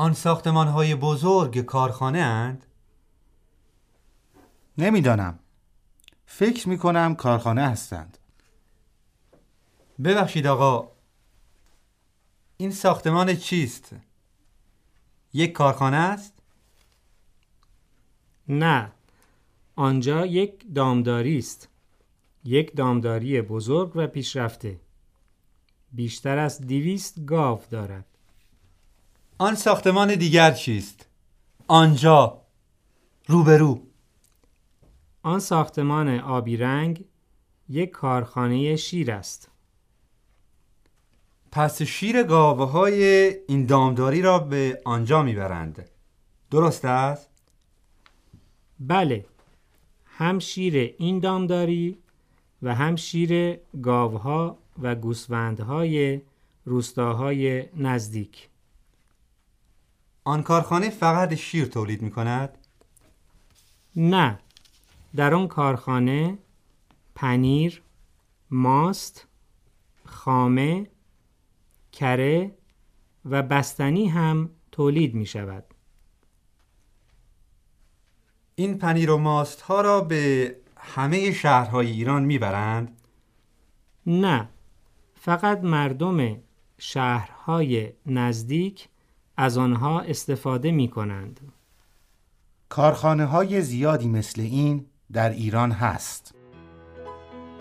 آن ساختمان های بزرگ کارخانه اند؟ نمی‌دانم. فکر می کنم کارخانه هستند. ببخشید آقا. این ساختمان چیست؟ یک کارخانه است؟ نه. آنجا یک دامداری است. یک دامداری بزرگ و پیشرفته. بیشتر از دویست گاو دارد. آن ساختمان دیگر چیست؟ آنجا روبرو. آن ساختمان آبی رنگ یک کارخانه شیر است. پس شیر گاوه های این دامداری را به آنجا می‌برند. درست است؟ بله. هم شیر این دامداری و هم شیر گاوها و گوسفندهای روستاهای نزدیک. آن کارخانه فقط شیر تولید می کند؟ نه در آن کارخانه پنیر، ماست، خامه، کره و بستنی هم تولید می شود. این پنیر و ماست ها را به همه شهرهای ایران می‌برند؟ نه فقط مردم شهرهای نزدیک از آنها استفاده می کنند. کارخانه های زیادی مثل این در ایران هست